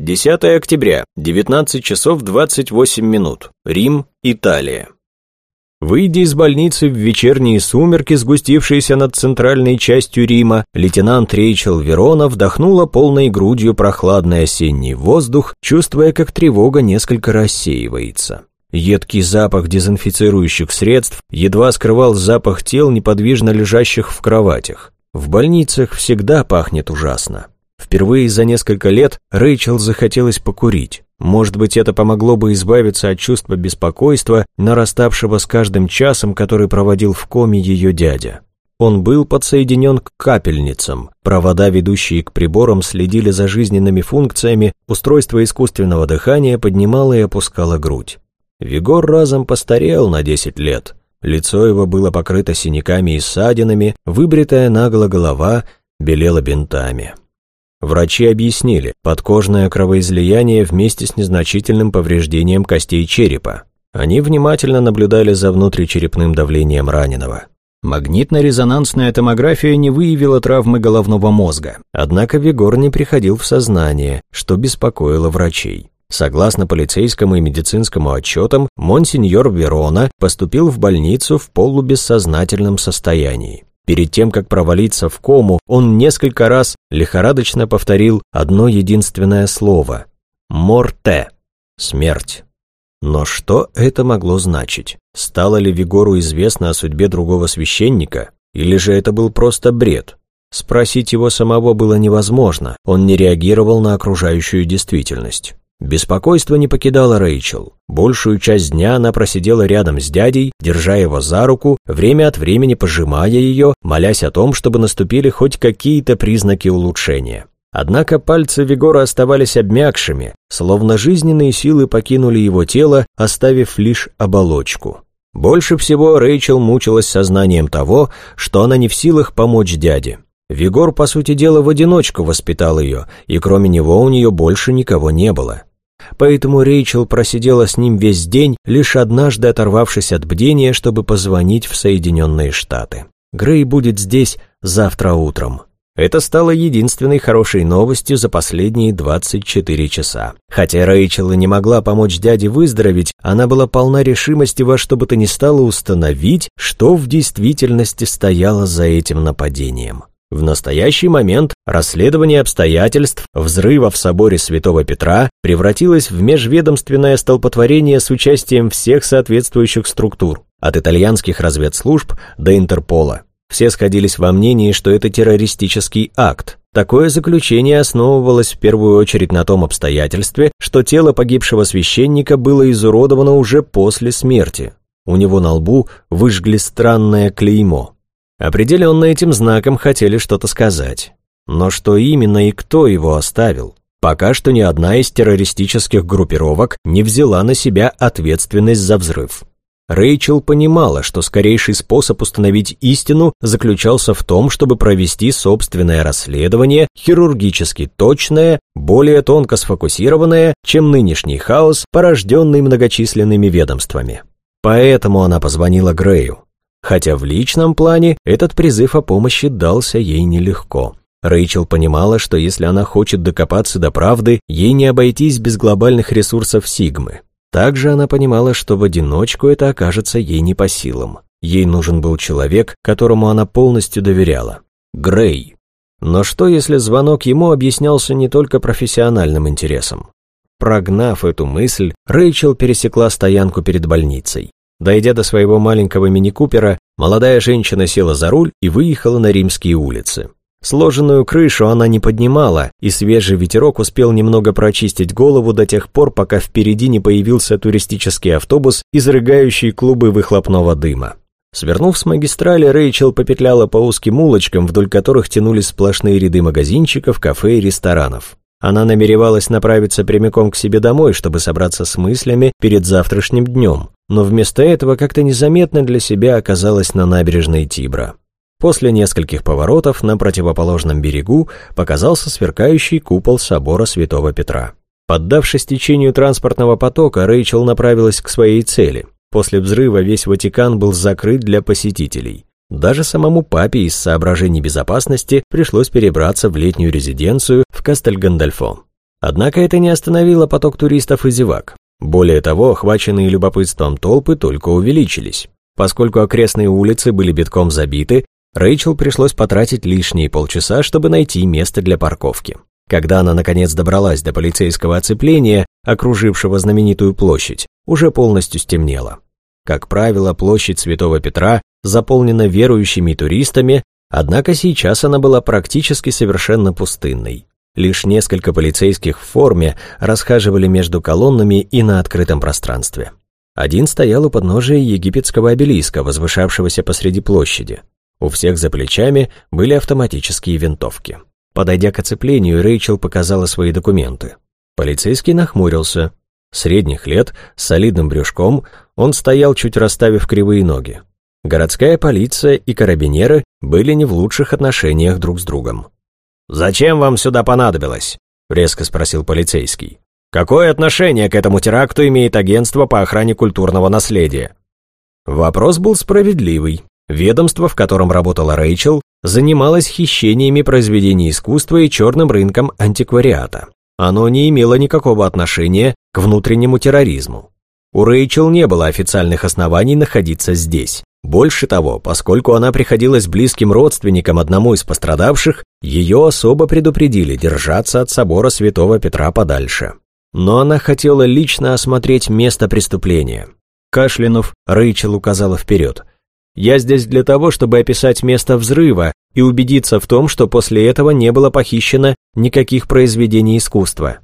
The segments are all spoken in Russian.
10 октября, 19 часов 28 минут. Рим, Италия. Выйдя из больницы в вечерние сумерки, сгустившиеся над центральной частью Рима, лейтенант Рейчел Верона вдохнула полной грудью прохладный осенний воздух, чувствуя, как тревога несколько рассеивается. Едкий запах дезинфицирующих средств едва скрывал запах тел, неподвижно лежащих в кроватях. В больницах всегда пахнет ужасно. Впервые за несколько лет Рэйчел захотелось покурить. Может быть, это помогло бы избавиться от чувства беспокойства, нараставшего с каждым часом, который проводил в коме ее дядя. Он был подсоединен к капельницам. Провода, ведущие к приборам, следили за жизненными функциями, устройство искусственного дыхания поднимало и опускало грудь. Вигор разом постарел на 10 лет. Лицо его было покрыто синяками и ссадинами, выбритая нагло голова белела бинтами. Врачи объяснили, подкожное кровоизлияние вместе с незначительным повреждением костей черепа. Они внимательно наблюдали за внутричерепным давлением раненого. Магнитно-резонансная томография не выявила травмы головного мозга, однако Вигор не приходил в сознание, что беспокоило врачей. Согласно полицейскому и медицинскому отчетам, монсеньор Верона поступил в больницу в полубессознательном состоянии. Перед тем, как провалиться в кому, он несколько раз лихорадочно повторил одно единственное слово «Морте» — «Смерть». Но что это могло значить? Стало ли Вигору известно о судьбе другого священника? Или же это был просто бред? Спросить его самого было невозможно, он не реагировал на окружающую действительность. Беспокойство не покидало Рэйчел. Большую часть дня она просидела рядом с дядей, держа его за руку, время от времени пожимая ее, молясь о том, чтобы наступили хоть какие-то признаки улучшения. Однако пальцы Вигора оставались обмякшими, словно жизненные силы покинули его тело, оставив лишь оболочку. Больше всего Рэйчел мучилась сознанием того, что она не в силах помочь дяде. Вигор, по сути дела, в одиночку воспитал ее, и кроме него у нее больше никого не было поэтому Рейчел просидела с ним весь день, лишь однажды оторвавшись от бдения, чтобы позвонить в Соединенные Штаты. Грей будет здесь завтра утром. Это стало единственной хорошей новостью за последние 24 часа. Хотя Рэйчел и не могла помочь дяде выздороветь, она была полна решимости во что бы то ни стало установить, что в действительности стояло за этим нападением. В настоящий момент расследование обстоятельств взрыва в соборе Святого Петра превратилось в межведомственное столпотворение с участием всех соответствующих структур, от итальянских разведслужб до Интерпола. Все сходились во мнении, что это террористический акт. Такое заключение основывалось в первую очередь на том обстоятельстве, что тело погибшего священника было изуродовано уже после смерти. У него на лбу выжгли странное клеймо. Определенно этим знаком хотели что-то сказать. Но что именно и кто его оставил? Пока что ни одна из террористических группировок не взяла на себя ответственность за взрыв. Рэйчел понимала, что скорейший способ установить истину заключался в том, чтобы провести собственное расследование, хирургически точное, более тонко сфокусированное, чем нынешний хаос, порожденный многочисленными ведомствами. Поэтому она позвонила Грею хотя в личном плане этот призыв о помощи дался ей нелегко. Рэйчел понимала, что если она хочет докопаться до правды, ей не обойтись без глобальных ресурсов Сигмы. Также она понимала, что в одиночку это окажется ей не по силам. Ей нужен был человек, которому она полностью доверяла. Грей. Но что, если звонок ему объяснялся не только профессиональным интересом? Прогнав эту мысль, Рэйчел пересекла стоянку перед больницей. Дойдя до своего маленького мини-купера, молодая женщина села за руль и выехала на римские улицы. Сложенную крышу она не поднимала, и свежий ветерок успел немного прочистить голову до тех пор, пока впереди не появился туристический автобус, изрыгающий клубы выхлопного дыма. Свернув с магистрали, Рэйчел попетляла по узким улочкам, вдоль которых тянулись сплошные ряды магазинчиков, кафе и ресторанов. Она намеревалась направиться прямиком к себе домой, чтобы собраться с мыслями перед завтрашним днем, но вместо этого как-то незаметно для себя оказалась на набережной Тибра. После нескольких поворотов на противоположном берегу показался сверкающий купол собора Святого Петра. Поддавшись течению транспортного потока, Рэйчел направилась к своей цели. После взрыва весь Ватикан был закрыт для посетителей. Даже самому папе из соображений безопасности пришлось перебраться в летнюю резиденцию в Кастель-Гандальфо. Однако это не остановило поток туристов и зевак. Более того, охваченные любопытством толпы только увеличились. Поскольку окрестные улицы были битком забиты, Рэйчел пришлось потратить лишние полчаса, чтобы найти место для парковки. Когда она наконец добралась до полицейского оцепления, окружившего знаменитую площадь, уже полностью стемнело. Как правило, площадь Святого Петра заполнена верующими туристами, однако сейчас она была практически совершенно пустынной. Лишь несколько полицейских в форме расхаживали между колоннами и на открытом пространстве. Один стоял у подножия египетского обелиска, возвышавшегося посреди площади. У всех за плечами были автоматические винтовки. Подойдя к оцеплению, Рэйчел показала свои документы. Полицейский нахмурился. Средних лет, с солидным брюшком, он стоял, чуть расставив кривые ноги. Городская полиция и карабинеры были не в лучших отношениях друг с другом. «Зачем вам сюда понадобилось?» — резко спросил полицейский. «Какое отношение к этому теракту имеет агентство по охране культурного наследия?» Вопрос был справедливый. Ведомство, в котором работала Рэйчел, занималось хищениями произведений искусства и черным рынком антиквариата. Оно не имело никакого отношения к внутреннему терроризму. У Рэйчел не было официальных оснований находиться здесь. Больше того, поскольку она приходилась близким родственником одному из пострадавших, ее особо предупредили держаться от собора Святого Петра подальше. Но она хотела лично осмотреть место преступления. Кашлянув, Рэйчел указала вперед. Я здесь для того, чтобы описать место взрыва и убедиться в том, что после этого не было похищено никаких произведений искусства.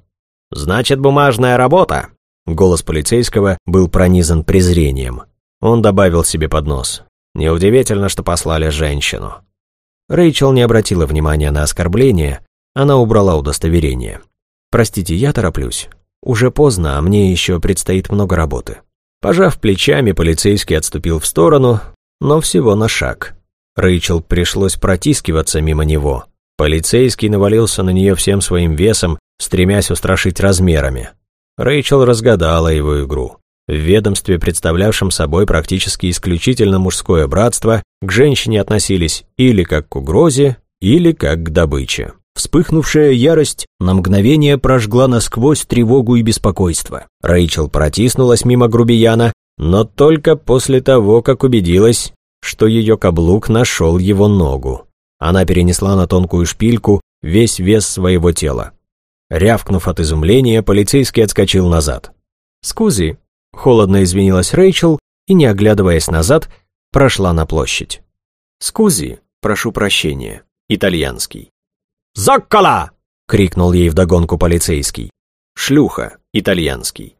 Значит, бумажная работа. Голос полицейского был пронизан презрением. Он добавил себе под нос. Неудивительно, что послали женщину. Рэйчел не обратила внимания на оскорбление, она убрала удостоверение. «Простите, я тороплюсь. Уже поздно, а мне еще предстоит много работы». Пожав плечами, полицейский отступил в сторону, но всего на шаг. Рэйчел пришлось протискиваться мимо него. Полицейский навалился на нее всем своим весом, стремясь устрашить размерами. Рэйчел разгадала его игру. В ведомстве, представлявшем собой практически исключительно мужское братство, к женщине относились или как к угрозе, или как к добыче. Вспыхнувшая ярость на мгновение прожгла насквозь тревогу и беспокойство. Рэйчел протиснулась мимо грубияна, но только после того, как убедилась, что ее каблук нашел его ногу. Она перенесла на тонкую шпильку весь вес своего тела. Рявкнув от изумления, полицейский отскочил назад. «Скузи», — холодно извинилась Рэйчел и, не оглядываясь назад, прошла на площадь. «Скузи, прошу прощения, итальянский». «Зоккола!» — крикнул ей вдогонку полицейский. «Шлюха, итальянский».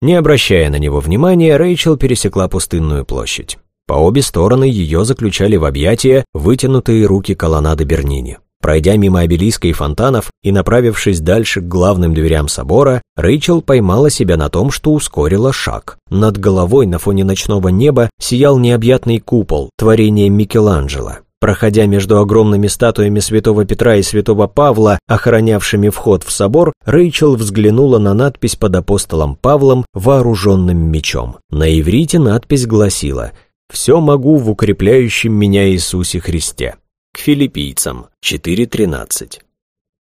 Не обращая на него внимания, Рэйчел пересекла пустынную площадь. По обе стороны ее заключали в объятия вытянутые руки колоннады Бернини. Пройдя мимо обелиска и фонтанов и направившись дальше к главным дверям собора, Рэйчел поймала себя на том, что ускорила шаг. Над головой на фоне ночного неба сиял необъятный купол, творение Микеланджело. Проходя между огромными статуями святого Петра и святого Павла, охранявшими вход в собор, Рэйчел взглянула на надпись под апостолом Павлом вооруженным мечом. На иврите надпись гласила «Все могу в укрепляющем меня Иисусе Христе». К филиппийцам 4.13.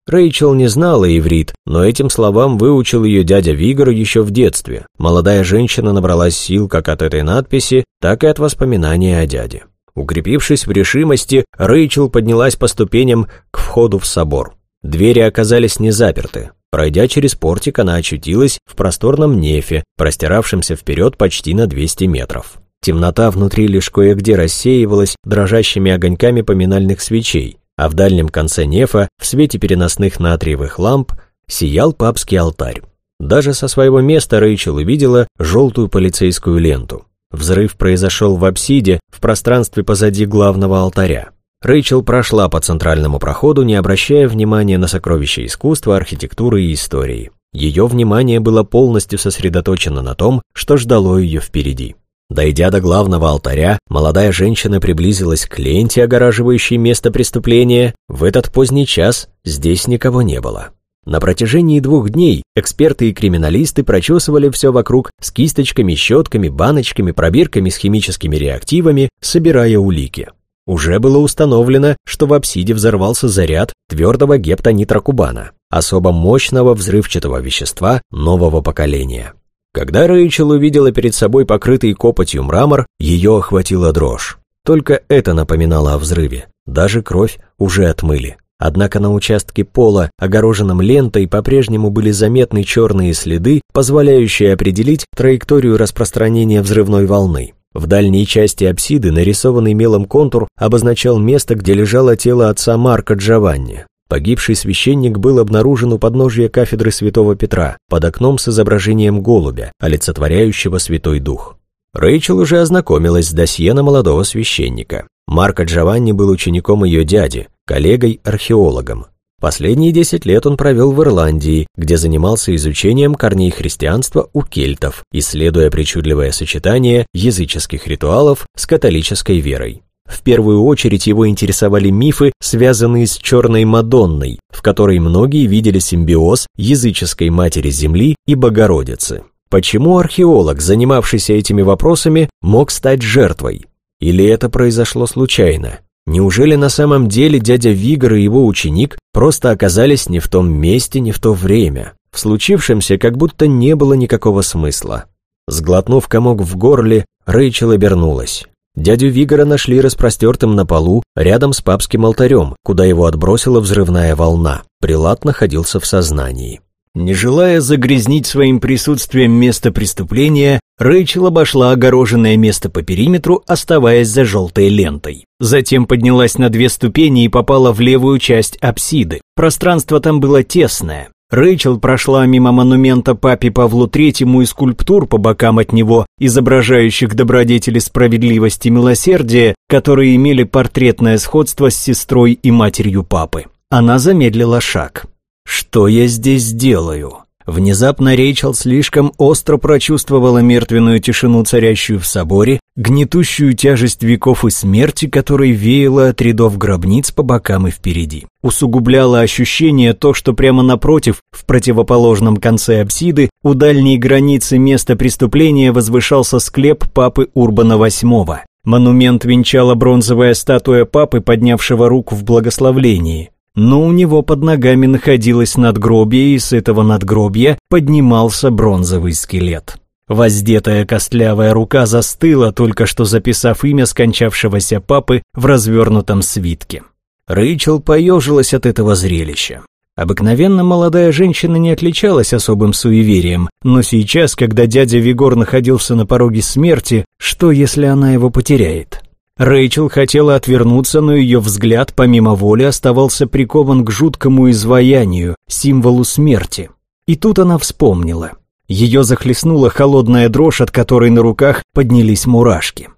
Рэйчел не знала иврит, но этим словам выучил ее дядя Вигор еще в детстве. Молодая женщина набралась сил как от этой надписи, так и от воспоминания о дяде. Укрепившись в решимости, Рэйчел поднялась по ступеням к входу в собор. Двери оказались не заперты. Пройдя через портик, она очутилась в просторном нефе, простиравшемся вперед почти на 200 метров. Темнота внутри лишь кое-где рассеивалась дрожащими огоньками поминальных свечей, а в дальнем конце нефа, в свете переносных натриевых ламп, сиял папский алтарь. Даже со своего места Рэйчел увидела желтую полицейскую ленту. Взрыв произошел в апсиде, в пространстве позади главного алтаря. Рэйчел прошла по центральному проходу, не обращая внимания на сокровища искусства, архитектуры и истории. Ее внимание было полностью сосредоточено на том, что ждало ее впереди. Дойдя до главного алтаря, молодая женщина приблизилась к ленте, огораживающей место преступления. В этот поздний час здесь никого не было. На протяжении двух дней эксперты и криминалисты прочесывали все вокруг с кисточками, щетками, баночками, пробирками с химическими реактивами, собирая улики. Уже было установлено, что в апсиде взорвался заряд твердого гептонитрокубана. особо мощного взрывчатого вещества нового поколения. Когда Рэйчел увидела перед собой покрытый копотью мрамор, ее охватила дрожь. Только это напоминало о взрыве. Даже кровь уже отмыли. Однако на участке пола, огороженном лентой, по-прежнему были заметны черные следы, позволяющие определить траекторию распространения взрывной волны. В дальней части апсиды нарисованный мелом контур обозначал место, где лежало тело отца Марка Джованни. Погибший священник был обнаружен у подножия кафедры святого Петра, под окном с изображением голубя, олицетворяющего Святой Дух. Рэйчел уже ознакомилась с досье на молодого священника. Марко Джованни был учеником ее дяди, коллегой-археологом. Последние 10 лет он провел в Ирландии, где занимался изучением корней христианства у кельтов, исследуя причудливое сочетание языческих ритуалов с католической верой. В первую очередь его интересовали мифы, связанные с Черной Мадонной, в которой многие видели симбиоз языческой Матери Земли и Богородицы. Почему археолог, занимавшийся этими вопросами, мог стать жертвой? Или это произошло случайно? Неужели на самом деле дядя Вигор и его ученик просто оказались не в том месте, не в то время? В случившемся как будто не было никакого смысла. Сглотнув комок в горле, Рэйчел обернулась. Дядю Вигора нашли распростертым на полу рядом с папским алтарем, куда его отбросила взрывная волна. Прилат находился в сознании. Не желая загрязнить своим присутствием место преступления, Рэйчел обошла огороженное место по периметру, оставаясь за желтой лентой. Затем поднялась на две ступени и попала в левую часть апсиды. Пространство там было тесное, Рэйчел прошла мимо монумента папе Павлу Третьему и скульптур по бокам от него, изображающих добродетели справедливости и милосердия, которые имели портретное сходство с сестрой и матерью папы. Она замедлила шаг. «Что я здесь делаю?» Внезапно Рейчел слишком остро прочувствовала мертвенную тишину, царящую в соборе, гнетущую тяжесть веков и смерти, которой веяло от рядов гробниц по бокам и впереди. Усугубляло ощущение то, что прямо напротив, в противоположном конце апсиды, у дальней границы места преступления возвышался склеп папы Урбана VIII. Монумент венчала бронзовая статуя папы, поднявшего руку в благословлении но у него под ногами находилось надгробие, и с этого надгробья поднимался бронзовый скелет. Воздетая костлявая рука застыла, только что записав имя скончавшегося папы в развернутом свитке. Рэйчел поежилась от этого зрелища. Обыкновенно молодая женщина не отличалась особым суеверием, но сейчас, когда дядя Вигор находился на пороге смерти, что если она его потеряет? Рэйчел хотела отвернуться, но ее взгляд помимо воли оставался прикован к жуткому изваянию, символу смерти. И тут она вспомнила. Ее захлестнула холодная дрожь, от которой на руках поднялись мурашки.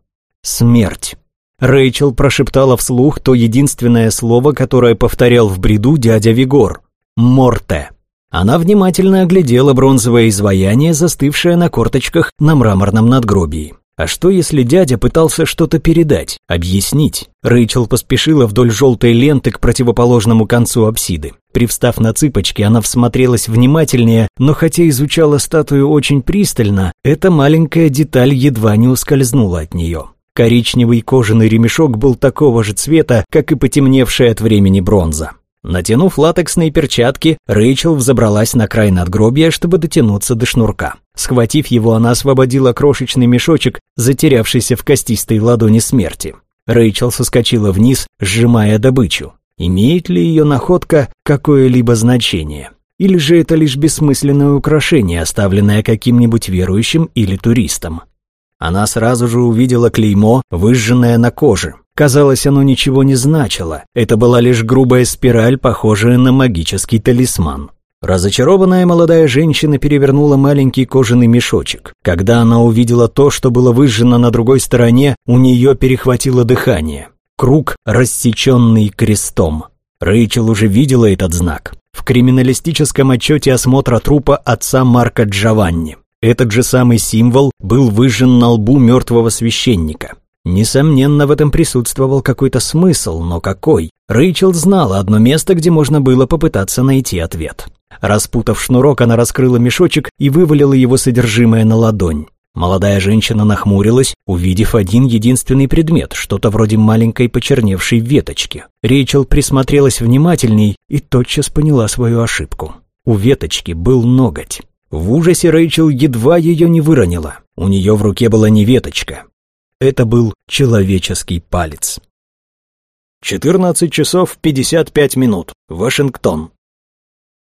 Смерть. Рэйчел прошептала вслух то единственное слово, которое повторял в бреду дядя Вигор. «Морте». Она внимательно оглядела бронзовое изваяние, застывшее на корточках на мраморном надгробии. А что, если дядя пытался что-то передать, объяснить? Рэйчел поспешила вдоль желтой ленты к противоположному концу апсиды. Привстав на цыпочки, она всмотрелась внимательнее, но хотя изучала статую очень пристально, эта маленькая деталь едва не ускользнула от нее. Коричневый кожаный ремешок был такого же цвета, как и потемневшая от времени бронза. Натянув латексные перчатки, Рэйчел взобралась на край надгробия, чтобы дотянуться до шнурка. Схватив его, она освободила крошечный мешочек, затерявшийся в костистой ладони смерти. Рэйчел соскочила вниз, сжимая добычу. Имеет ли ее находка какое-либо значение? Или же это лишь бессмысленное украшение, оставленное каким-нибудь верующим или туристом? Она сразу же увидела клеймо, выжженное на коже. Казалось, оно ничего не значило. Это была лишь грубая спираль, похожая на магический талисман. Разочарованная молодая женщина перевернула маленький кожаный мешочек. Когда она увидела то, что было выжжено на другой стороне, у нее перехватило дыхание. Круг, рассеченный крестом. Рэйчел уже видела этот знак. В криминалистическом отчете осмотра трупа отца Марка Джованни. Этот же самый символ был выжжен на лбу мертвого священника. Несомненно, в этом присутствовал какой-то смысл, но какой? Рэйчел знала одно место, где можно было попытаться найти ответ. Распутав шнурок, она раскрыла мешочек и вывалила его содержимое на ладонь. Молодая женщина нахмурилась, увидев один единственный предмет, что-то вроде маленькой почерневшей веточки. Рейчел присмотрелась внимательней и тотчас поняла свою ошибку. У веточки был ноготь. В ужасе Рэйчел едва ее не выронила. У нее в руке была не веточка. Это был человеческий палец. 14 часов 55 минут. Вашингтон.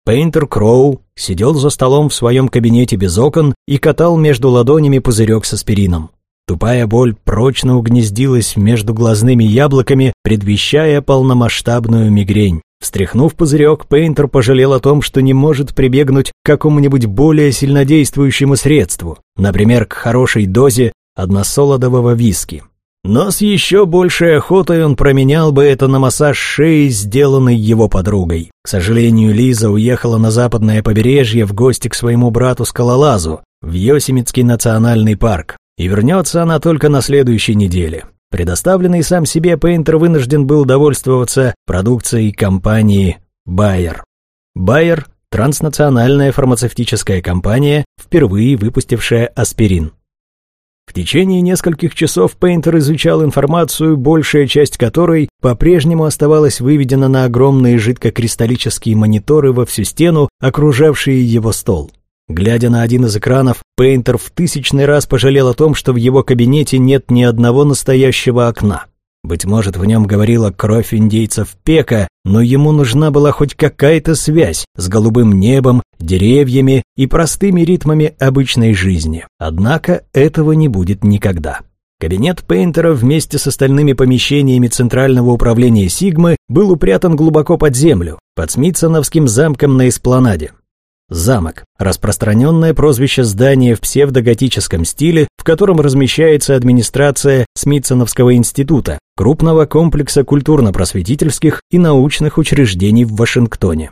Пейнтер Кроу сидел за столом в своем кабинете без окон и катал между ладонями пузырек с аспирином. Тупая боль прочно угнездилась между глазными яблоками, предвещая полномасштабную мигрень. Встряхнув пузырек, Пейнтер пожалел о том, что не может прибегнуть к какому-нибудь более сильнодействующему средству, например, к хорошей дозе односолодового виски. Но с еще большей охотой он променял бы это на массаж шеи, сделанный его подругой. К сожалению, Лиза уехала на западное побережье в гости к своему брату-скалолазу в Йосемитский национальный парк. И вернется она только на следующей неделе. Предоставленный сам себе Пейнтер вынужден был довольствоваться продукцией компании Bayer. Bayer – транснациональная фармацевтическая компания, впервые выпустившая аспирин. В течение нескольких часов Пейнтер изучал информацию, большая часть которой по-прежнему оставалась выведена на огромные жидкокристаллические мониторы во всю стену, окружавшие его стол. Глядя на один из экранов, Пейнтер в тысячный раз пожалел о том, что в его кабинете нет ни одного настоящего окна. Быть может, в нем говорила кровь индейцев Пека, но ему нужна была хоть какая-то связь с голубым небом, деревьями и простыми ритмами обычной жизни. Однако этого не будет никогда. Кабинет Пейнтера вместе с остальными помещениями Центрального управления Сигмы был упрятан глубоко под землю, под Смитсоновским замком на Эспланаде. Замок – распространенное прозвище здания в псевдоготическом стиле, в котором размещается администрация Смитсоновского института, крупного комплекса культурно-просветительских и научных учреждений в Вашингтоне.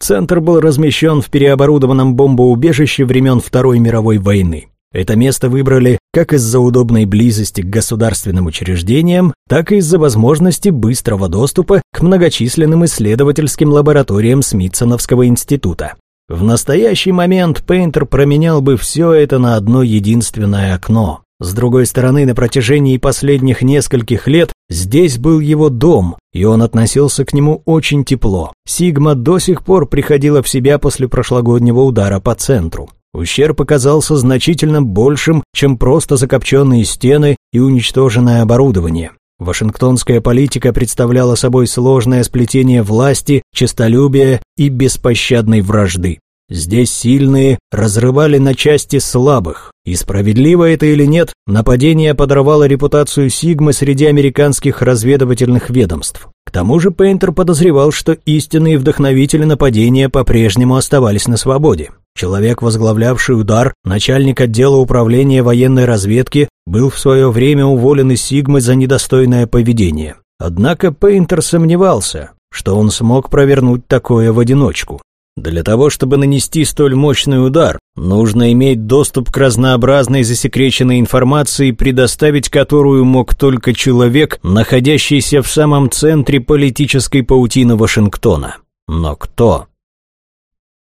Центр был размещен в переоборудованном бомбоубежище времен Второй мировой войны. Это место выбрали как из-за удобной близости к государственным учреждениям, так и из-за возможности быстрого доступа к многочисленным исследовательским лабораториям Смитсоновского института. В настоящий момент Пейнтер променял бы все это на одно единственное окно. С другой стороны, на протяжении последних нескольких лет здесь был его дом, и он относился к нему очень тепло. Сигма до сих пор приходила в себя после прошлогоднего удара по центру. Ущерб оказался значительно большим, чем просто закопченные стены и уничтоженное оборудование. Вашингтонская политика представляла собой сложное сплетение власти, честолюбия и беспощадной вражды. Здесь сильные разрывали на части слабых. И справедливо это или нет, нападение подорвало репутацию Сигмы среди американских разведывательных ведомств. К тому же Пейнтер подозревал, что истинные вдохновители нападения по-прежнему оставались на свободе. Человек, возглавлявший удар, начальник отдела управления военной разведки, был в свое время уволен из Сигмы за недостойное поведение. Однако Пейнтер сомневался, что он смог провернуть такое в одиночку. Для того, чтобы нанести столь мощный удар, нужно иметь доступ к разнообразной засекреченной информации, предоставить которую мог только человек, находящийся в самом центре политической паутины Вашингтона. Но кто?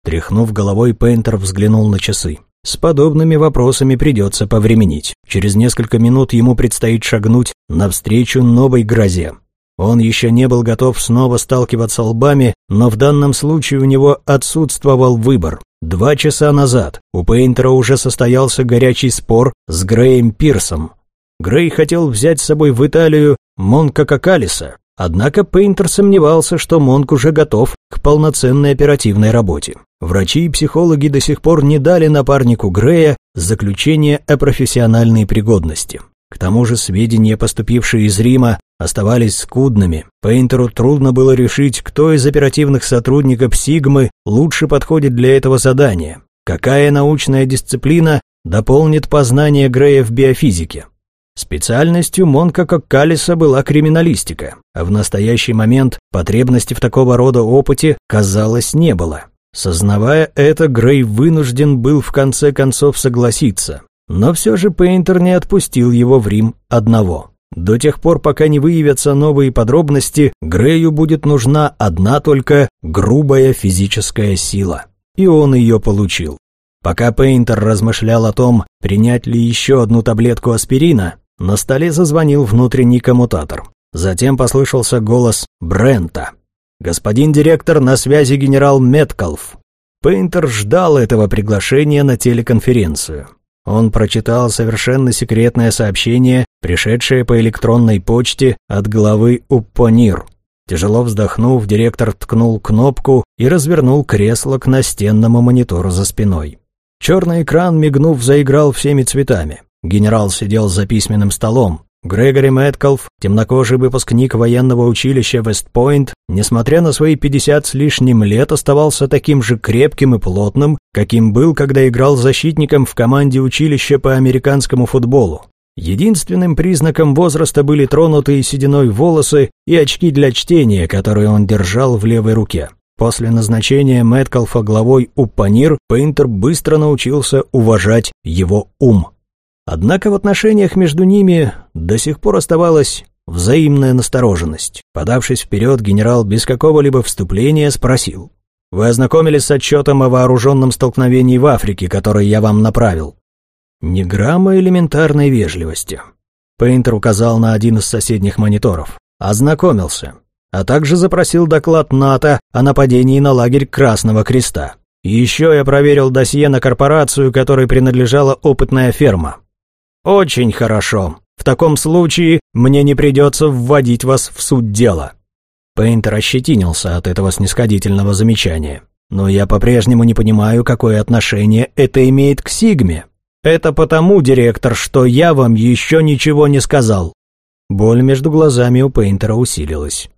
Тряхнув головой, Пейнтер взглянул на часы. С подобными вопросами придется повременить. Через несколько минут ему предстоит шагнуть навстречу новой грозе. Он еще не был готов снова сталкиваться лбами, но в данном случае у него отсутствовал выбор. Два часа назад у Пейнтера уже состоялся горячий спор с Греем Пирсом. Грей хотел взять с собой в Италию Монка Какалиса, однако Пейнтер сомневался, что Монк уже готов к полноценной оперативной работе. Врачи и психологи до сих пор не дали напарнику Грея заключение о профессиональной пригодности. К тому же сведения, поступившие из Рима, оставались скудными. Пейнтеру трудно было решить, кто из оперативных сотрудников Сигмы лучше подходит для этого задания. Какая научная дисциплина дополнит познание Грея в биофизике? Специальностью Монка Коккалиса была криминалистика, а в настоящий момент потребности в такого рода опыте, казалось, не было. Сознавая это, Грей вынужден был в конце концов согласиться. Но все же Пейнтер не отпустил его в Рим одного. До тех пор, пока не выявятся новые подробности, Грею будет нужна одна только грубая физическая сила. И он ее получил. Пока Пейнтер размышлял о том, принять ли еще одну таблетку аспирина, на столе зазвонил внутренний коммутатор. Затем послышался голос Брента. «Господин директор, на связи генерал Меткалф». Пейнтер ждал этого приглашения на телеконференцию. Он прочитал совершенно секретное сообщение, пришедшее по электронной почте от главы Уппонир. Тяжело вздохнув, директор ткнул кнопку и развернул кресло к настенному монитору за спиной. Черный экран, мигнув, заиграл всеми цветами. Генерал сидел за письменным столом. Грегори Мэткалф, темнокожий выпускник военного училища Вестпойнт, несмотря на свои 50 с лишним лет, оставался таким же крепким и плотным, каким был, когда играл защитником в команде училища по американскому футболу. Единственным признаком возраста были тронутые сединой волосы и очки для чтения, которые он держал в левой руке. После назначения Мэткалфа главой УПАНИР, Пейнтер быстро научился уважать его ум. Однако в отношениях между ними до сих пор оставалась взаимная настороженность. Подавшись вперед, генерал без какого-либо вступления спросил. «Вы ознакомились с отчетом о вооруженном столкновении в Африке, который я вам направил?» Ни грамма элементарной вежливости. Пейнтер указал на один из соседних мониторов. «Ознакомился а также запросил доклад НАТО о нападении на лагерь Красного Креста. еще я проверил досье на корпорацию, которой принадлежала опытная ферма. Очень хорошо. В таком случае мне не придется вводить вас в суть дела. Пейнтер ощетинился от этого снисходительного замечания. Но я по-прежнему не понимаю, какое отношение это имеет к Сигме. Это потому, директор, что я вам еще ничего не сказал. Боль между глазами у Пейнтера усилилась.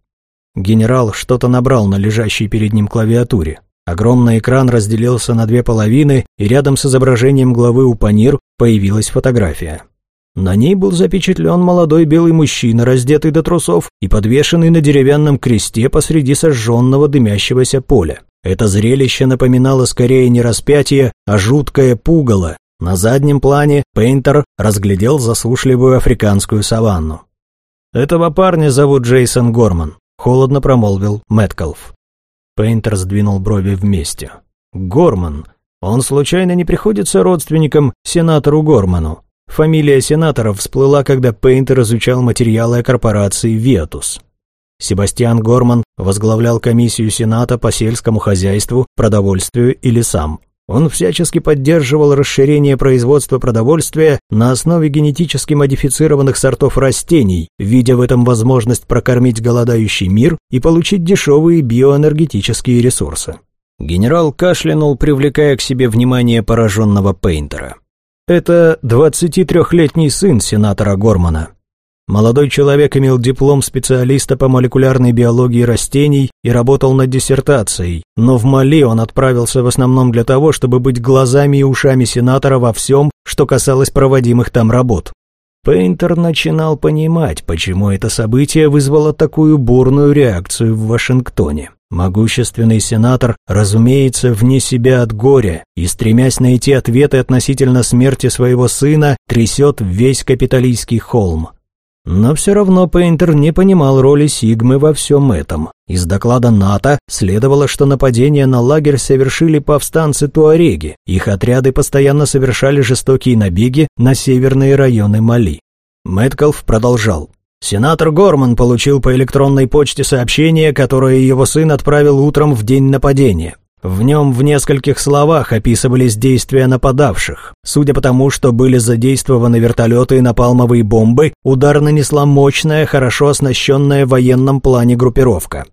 Генерал что-то набрал на лежащей перед ним клавиатуре. Огромный экран разделился на две половины, и рядом с изображением главы Упанир появилась фотография. На ней был запечатлен молодой белый мужчина, раздетый до трусов и подвешенный на деревянном кресте посреди сожженного дымящегося поля. Это зрелище напоминало скорее не распятие, а жуткое пугало. На заднем плане Пейнтер разглядел засушливую африканскую саванну. Этого парня зовут Джейсон Горман. Холодно промолвил Мэткалф. Пейнтер сдвинул брови вместе. Горман. Он случайно не приходится родственником сенатору Горману. Фамилия сенатора всплыла, когда Пейнтер изучал материалы о корпорации «Ветус». Себастьян Горман возглавлял комиссию Сената по сельскому хозяйству, продовольствию и лесам. Он всячески поддерживал расширение производства продовольствия на основе генетически модифицированных сортов растений, видя в этом возможность прокормить голодающий мир и получить дешевые биоэнергетические ресурсы. Генерал кашлянул, привлекая к себе внимание пораженного Пейнтера. Это 23-летний сын сенатора Гормана, Молодой человек имел диплом специалиста по молекулярной биологии растений и работал над диссертацией, но в Мали он отправился в основном для того, чтобы быть глазами и ушами сенатора во всем, что касалось проводимых там работ. Пейнтер начинал понимать, почему это событие вызвало такую бурную реакцию в Вашингтоне. Могущественный сенатор, разумеется, вне себя от горя и, стремясь найти ответы относительно смерти своего сына, трясет весь капиталистский холм. Но все равно Пейнтер не понимал роли Сигмы во всем этом. Из доклада НАТО следовало, что нападение на лагерь совершили повстанцы Туареги. Их отряды постоянно совершали жестокие набеги на северные районы Мали. Мэткалф продолжал. Сенатор Горман получил по электронной почте сообщение, которое его сын отправил утром в день нападения. В нем в нескольких словах описывались действия нападавших. Судя по тому, что были задействованы вертолеты и напалмовые бомбы, удар нанесла мощная, хорошо оснащенная в военном плане группировка.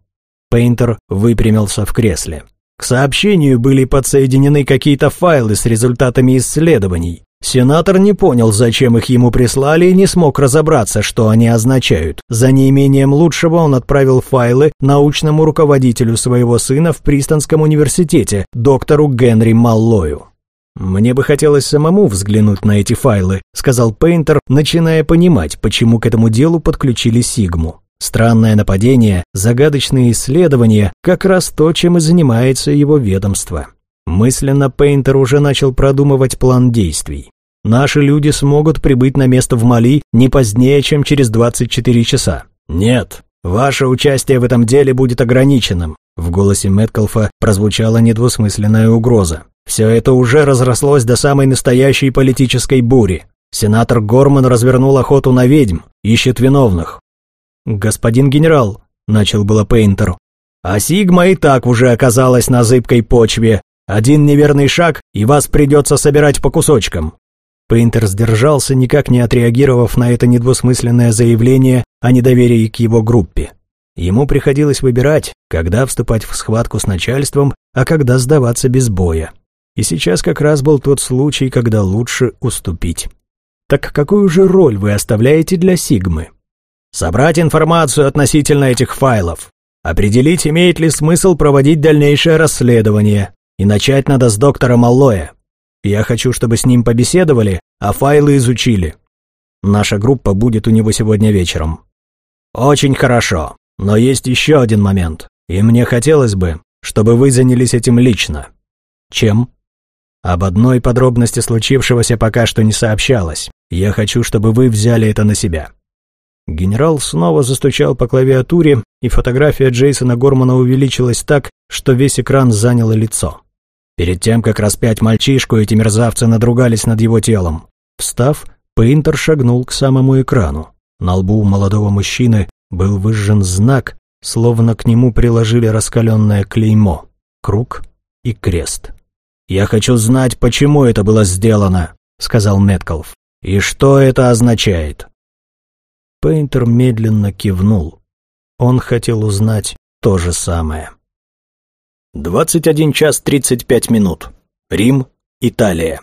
Пейнтер выпрямился в кресле. К сообщению были подсоединены какие-то файлы с результатами исследований. Сенатор не понял, зачем их ему прислали и не смог разобраться, что они означают. За неимением лучшего он отправил файлы научному руководителю своего сына в Пристонском университете, доктору Генри Маллою. «Мне бы хотелось самому взглянуть на эти файлы», — сказал Пейнтер, начиная понимать, почему к этому делу подключили Сигму. Странное нападение, загадочные исследования – как раз то, чем и занимается его ведомство. Мысленно Пейнтер уже начал продумывать план действий. Наши люди смогут прибыть на место в Мали не позднее, чем через 24 часа. Нет, ваше участие в этом деле будет ограниченным. В голосе Мэткалфа прозвучала недвусмысленная угроза. Все это уже разрослось до самой настоящей политической бури. Сенатор Горман развернул охоту на ведьм, ищет виновных. «Господин генерал», — начал было Пейнтер, «а Сигма и так уже оказалась на зыбкой почве. Один неверный шаг, и вас придется собирать по кусочкам». Пейнтер сдержался, никак не отреагировав на это недвусмысленное заявление о недоверии к его группе. Ему приходилось выбирать, когда вступать в схватку с начальством, а когда сдаваться без боя. И сейчас как раз был тот случай, когда лучше уступить. Так какую же роль вы оставляете для Сигмы? Собрать информацию относительно этих файлов. Определить, имеет ли смысл проводить дальнейшее расследование. И начать надо с доктора Маллоя. Я хочу, чтобы с ним побеседовали, а файлы изучили. Наша группа будет у него сегодня вечером. Очень хорошо. Но есть еще один момент. И мне хотелось бы, чтобы вы занялись этим лично. Чем? Об одной подробности случившегося пока что не сообщалось. Я хочу, чтобы вы взяли это на себя. Генерал снова застучал по клавиатуре, и фотография Джейсона Гормана увеличилась так, что весь экран заняло лицо. Перед тем, как распять мальчишку, эти мерзавцы надругались над его телом. Встав, Пейнтер шагнул к самому экрану. На лбу молодого мужчины был выжжен знак, словно к нему приложили раскаленное клеймо, круг и крест. «Я хочу знать, почему это было сделано», — сказал Меткалф. «И что это означает?» Пейнтер медленно кивнул. Он хотел узнать то же самое. 21 час 35 минут. Рим, Италия.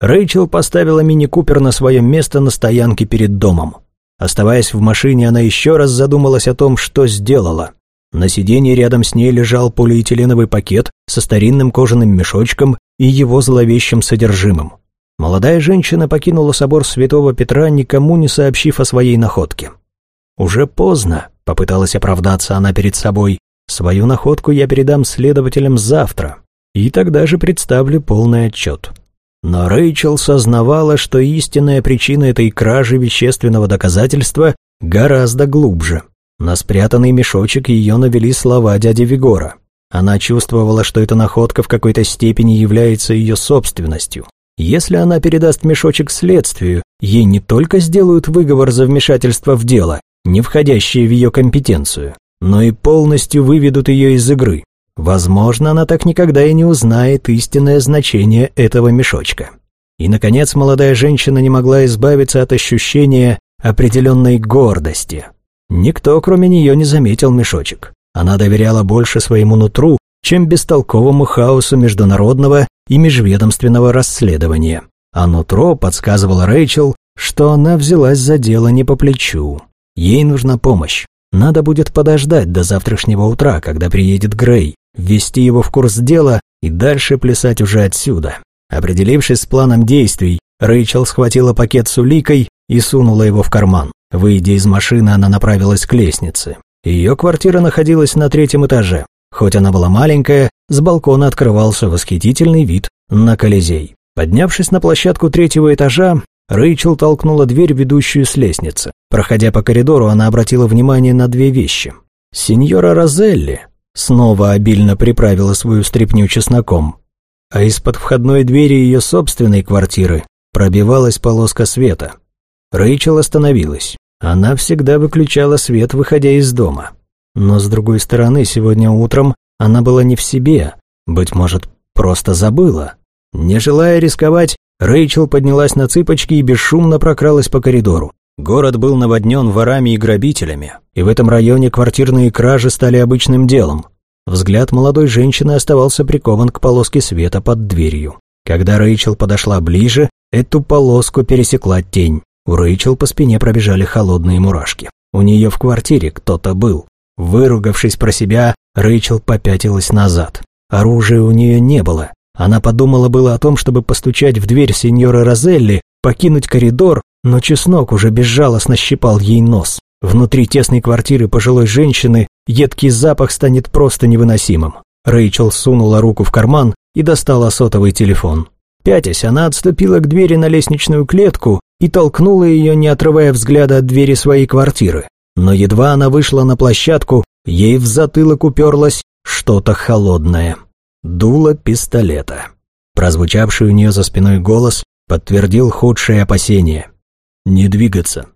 Рэйчел поставила мини-купер на свое место на стоянке перед домом. Оставаясь в машине, она еще раз задумалась о том, что сделала. На сиденье рядом с ней лежал полиэтиленовый пакет со старинным кожаным мешочком и его зловещим содержимым. Молодая женщина покинула собор Святого Петра, никому не сообщив о своей находке. «Уже поздно», — попыталась оправдаться она перед собой. «Свою находку я передам следователям завтра, и тогда же представлю полный отчет». Но Рэйчел сознавала, что истинная причина этой кражи вещественного доказательства гораздо глубже — на спрятанный мешочек ее навели слова дяди Вигора. Она чувствовала, что эта находка в какой-то степени является ее собственностью. Если она передаст мешочек следствию, ей не только сделают выговор за вмешательство в дело, не входящее в ее компетенцию, но и полностью выведут ее из игры. Возможно, она так никогда и не узнает истинное значение этого мешочка. И, наконец, молодая женщина не могла избавиться от ощущения определенной гордости. Никто, кроме нее, не заметил мешочек. Она доверяла больше своему нутру, чем бестолковому хаосу международного и межведомственного расследования. А нутро подсказывало Рэйчел, что она взялась за дело не по плечу. Ей нужна помощь. Надо будет подождать до завтрашнего утра, когда приедет Грей, ввести его в курс дела и дальше плясать уже отсюда. Определившись с планом действий, Рэйчел схватила пакет с уликой и сунула его в карман. Выйдя из машины, она направилась к лестнице. Ее квартира находилась на третьем этаже. Хоть она была маленькая, с балкона открывался восхитительный вид на Колизей. Поднявшись на площадку третьего этажа, Рэйчел толкнула дверь, ведущую с лестницы. Проходя по коридору, она обратила внимание на две вещи. Сеньора Розелли снова обильно приправила свою стряпню чесноком, а из-под входной двери ее собственной квартиры пробивалась полоска света. Рэйчел остановилась. Она всегда выключала свет, выходя из дома. Но, с другой стороны, сегодня утром она была не в себе, быть может, просто забыла. Не желая рисковать, Рэйчел поднялась на цыпочки и бесшумно прокралась по коридору. Город был наводнен ворами и грабителями, и в этом районе квартирные кражи стали обычным делом. Взгляд молодой женщины оставался прикован к полоске света под дверью. Когда Рэйчел подошла ближе, эту полоску пересекла тень. У Рэйчел по спине пробежали холодные мурашки. У нее в квартире кто-то был. Выругавшись про себя, Рэйчел попятилась назад. Оружия у нее не было. Она подумала было о том, чтобы постучать в дверь сеньоры Розелли, покинуть коридор, но чеснок уже безжалостно щипал ей нос. Внутри тесной квартиры пожилой женщины едкий запах станет просто невыносимым. Рэйчел сунула руку в карман и достала сотовый телефон. Пятясь, она отступила к двери на лестничную клетку и толкнула ее, не отрывая взгляда от двери своей квартиры. Но едва она вышла на площадку, ей в затылок уперлось что-то холодное. Дуло пистолета. Прозвучавший у нее за спиной голос подтвердил худшие опасения. «Не двигаться.